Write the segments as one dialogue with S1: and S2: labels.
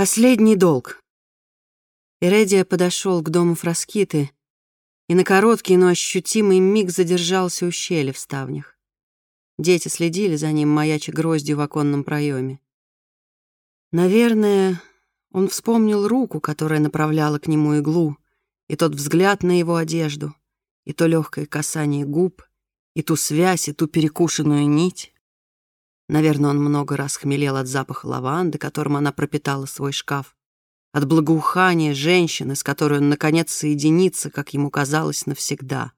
S1: Последний долг. Эредия подошел к дому Фраскиты и на короткий, но ощутимый миг задержался у щели в ставнях. Дети следили за ним, маяча гроздью в оконном проеме. Наверное, он вспомнил руку, которая направляла к нему иглу, и тот взгляд на его одежду, и то легкое касание губ, и ту связь, и ту перекушенную нить. Наверное, он много раз хмелел от запаха лаванды, которым она пропитала свой шкаф, от благоухания женщины, с которой он, наконец, соединится, как ему казалось, навсегда.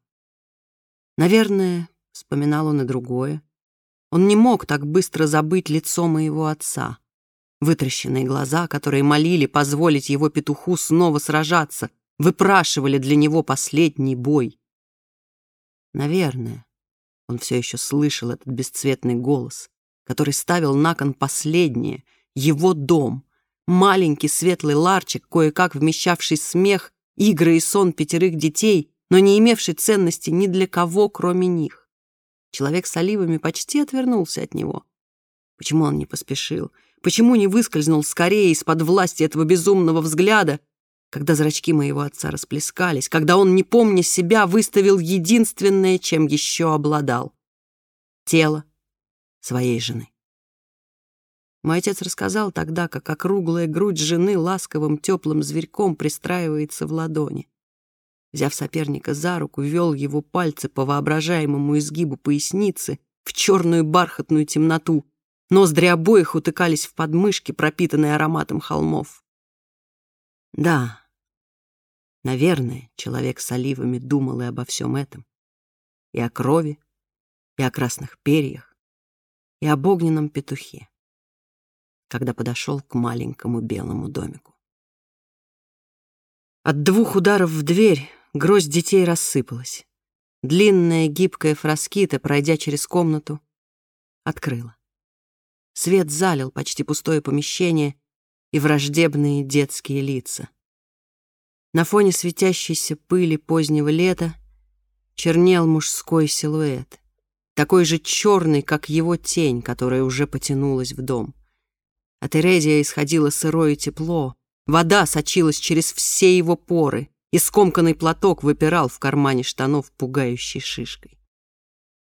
S1: Наверное, вспоминал он и другое. Он не мог так быстро забыть лицо моего отца. Вытращенные глаза, которые молили позволить его петуху снова сражаться, выпрашивали для него последний бой. Наверное, он все еще слышал этот бесцветный голос, который ставил на кон последнее, его дом, маленький светлый ларчик, кое-как вмещавший смех, игры и сон пятерых детей, но не имевший ценности ни для кого, кроме них. Человек с оливами почти отвернулся от него. Почему он не поспешил? Почему не выскользнул скорее из-под власти этого безумного взгляда, когда зрачки моего отца расплескались, когда он, не помня себя, выставил единственное, чем еще обладал — тело своей жены. Мой отец рассказал тогда, как округлая грудь жены ласковым теплым зверьком пристраивается в ладони. Взяв соперника за руку, вел его пальцы по воображаемому изгибу поясницы в черную бархатную темноту. Ноздри обоих утыкались в подмышки, пропитанные ароматом холмов. Да, Наверное, человек с оливами думал и обо всем этом. И о крови, и о красных перьях, и об огненном петухе, когда подошел к маленькому белому домику. От двух ударов в дверь гроздь детей рассыпалась. Длинная гибкая фраскита, пройдя через комнату, открыла. Свет залил почти пустое помещение и враждебные детские лица. На фоне светящейся пыли позднего лета чернел мужской силуэт, такой же черный, как его тень, которая уже потянулась в дом. От Эрезия исходило сырое тепло, вода сочилась через все его поры, и скомканный платок выпирал в кармане штанов пугающей шишкой.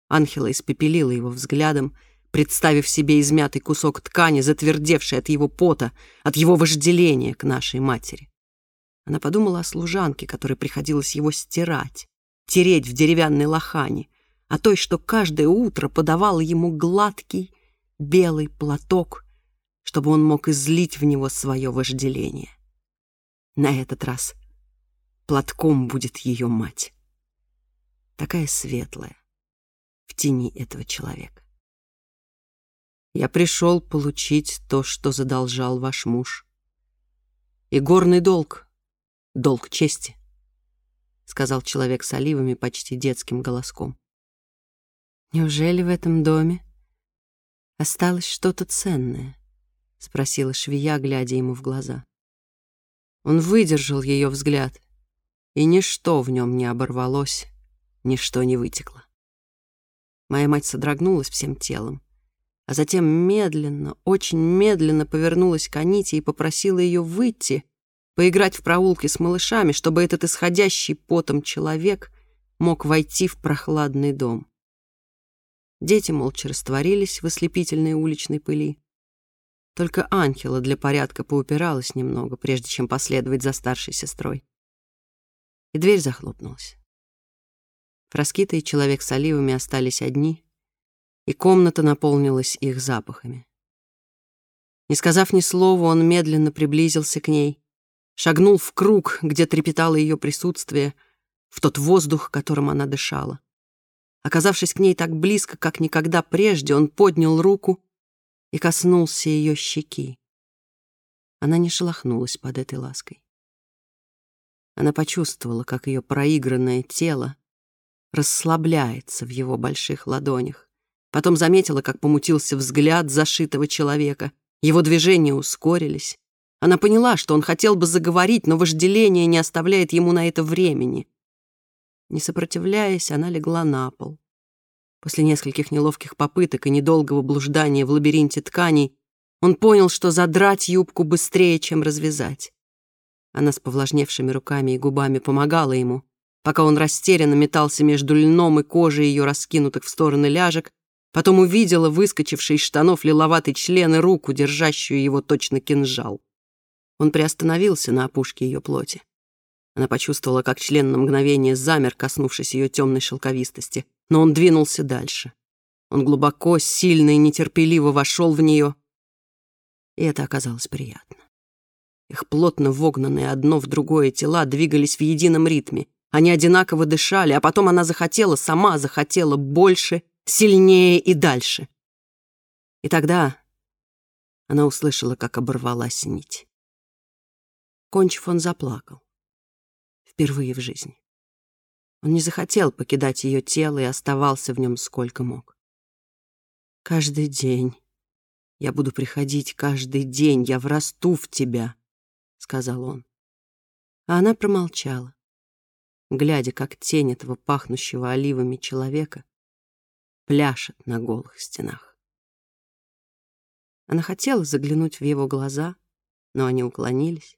S1: Анхела испепелила его взглядом, представив себе измятый кусок ткани, затвердевший от его пота, от его вожделения к нашей матери. Она подумала о служанке, которой приходилось его стирать, тереть в деревянной лохане, о той, что каждое утро подавала ему гладкий белый платок, чтобы он мог излить в него свое вожделение. На этот раз платком будет ее мать. Такая светлая, в тени этого человека. Я пришел получить то, что задолжал ваш муж. И горный долг, долг чести», — сказал человек с оливами почти детским голоском. «Неужели в этом доме осталось что-то ценное?» — спросила швея, глядя ему в глаза. Он выдержал ее взгляд, и ничто в нем не оборвалось, ничто не вытекло. Моя мать содрогнулась всем телом, а затем медленно, очень медленно повернулась к Аните и попросила ее выйти, поиграть в проулки с малышами, чтобы этот исходящий потом человек мог войти в прохладный дом. Дети молча растворились в ослепительной уличной пыли. Только Анхела для порядка поупиралась немного, прежде чем последовать за старшей сестрой. И дверь захлопнулась. Фраскита и человек с оливами остались одни, и комната наполнилась их запахами. Не сказав ни слова, он медленно приблизился к ней шагнул в круг, где трепетало ее присутствие, в тот воздух, которым она дышала. Оказавшись к ней так близко, как никогда прежде, он поднял руку и коснулся ее щеки. Она не шелохнулась под этой лаской. Она почувствовала, как ее проигранное тело расслабляется в его больших ладонях. Потом заметила, как помутился взгляд зашитого человека. Его движения ускорились. Она поняла, что он хотел бы заговорить, но вожделение не оставляет ему на это времени. Не сопротивляясь, она легла на пол. После нескольких неловких попыток и недолгого блуждания в лабиринте тканей Он понял, что задрать юбку быстрее, чем развязать. Она с повлажневшими руками и губами помогала ему, пока он растерянно метался между льном и кожей ее раскинутых в стороны ляжек, потом увидела выскочивший из штанов лиловатый член и руку, держащую его точно кинжал. Он приостановился на опушке ее плоти. Она почувствовала, как член на мгновение замер, коснувшись ее темной шелковистости, но он двинулся дальше. Он глубоко, сильно и нетерпеливо вошел в нее, и это оказалось приятно. Их плотно вогнанные одно в другое тела двигались в едином ритме. Они одинаково дышали, а потом она захотела, сама захотела больше, сильнее и дальше. И тогда она услышала, как оборвалась нить. Кончив, он заплакал. Впервые в жизни. Он не захотел покидать ее тело и оставался в нем сколько мог. Каждый день я буду приходить каждый день, я врасту в тебя», — сказал он. А она промолчала, глядя, как тень этого пахнущего оливами человека пляшет на голых стенах. Она хотела заглянуть в его глаза, но они уклонились.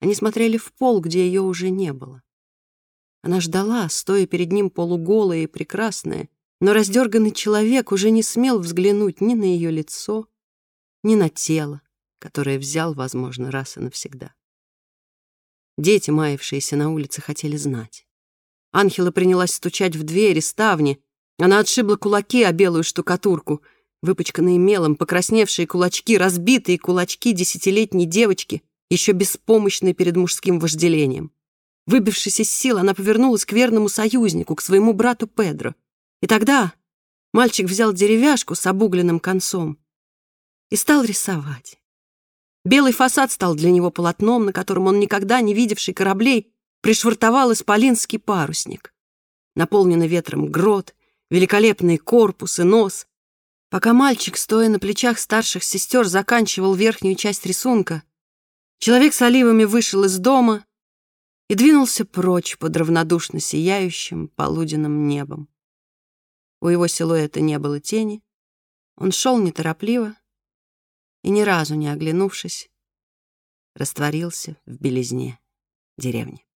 S1: Они смотрели в пол, где ее уже не было. Она ждала, стоя перед ним полуголая и прекрасная, но раздерганный человек уже не смел взглянуть ни на ее лицо, ни на тело, которое взял, возможно, раз и навсегда. Дети, маявшиеся на улице, хотели знать. Анхела принялась стучать в двери, ставни. Она отшибла кулаки о белую штукатурку, выпачканные мелом, покрасневшие кулачки, разбитые кулачки десятилетней девочки, еще беспомощной перед мужским вожделением. Выбившись из сил, она повернулась к верному союзнику, к своему брату Педро. И тогда мальчик взял деревяшку с обугленным концом и стал рисовать. Белый фасад стал для него полотном, на котором он, никогда не видевший кораблей, пришвартовал исполинский парусник. Наполненный ветром грот, великолепный корпус и нос. Пока мальчик, стоя на плечах старших сестер, заканчивал верхнюю часть рисунка, человек с оливами вышел из дома и двинулся прочь под равнодушно сияющим полуденным небом. У его силуэта не было тени, он шел неторопливо, и, ни разу не оглянувшись, растворился в белизне деревни.